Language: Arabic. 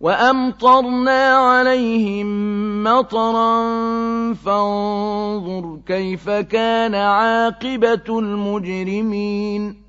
وَأَمْطَرْنَا عَلَيْهِم مَّطَرًا ۖ فَانظُرْ كَيْفَ كَانَ عَاقِبَةُ الْمُجْرِمِينَ.